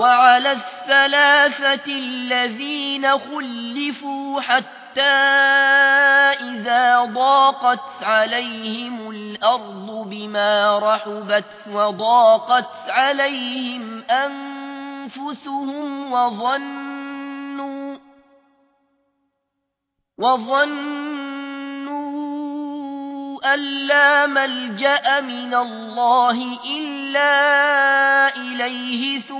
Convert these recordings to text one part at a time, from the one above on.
وعلى الثلاثة الذين خلفوا حتى إذا ضاقت عليهم الأرض بما رحبت وضاقت عليهم أنفسهم وظنوا وظنوا أن لا ملجأ من الله إلا إليه ثم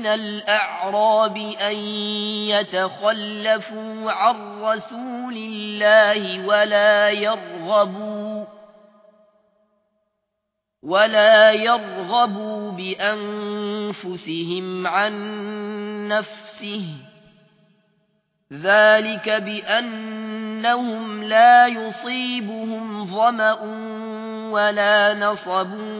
من الأعراب أن يتخلفوا عن رسول الله ولا يرغبوا ولا يرغبوا بأنفسهم عن نفسه. ذلك بأنهم لا يصيبهم ظمأ ولا نصب.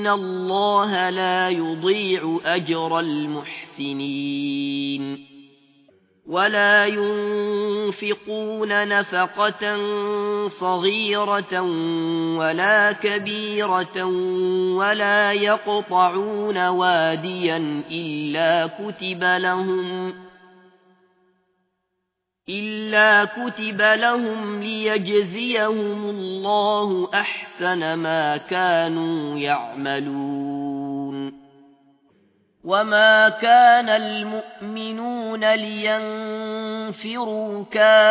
إن الله لا يضيع أجر المحسنين ولا ينفقون نفقة صغيرة ولا كبيرة ولا يقطعون واديا إلا كتب لهم إلا كتب لهم ليجزيهم الله أحسن ما كانوا يعملون وما كان المؤمنون لينفروا كافة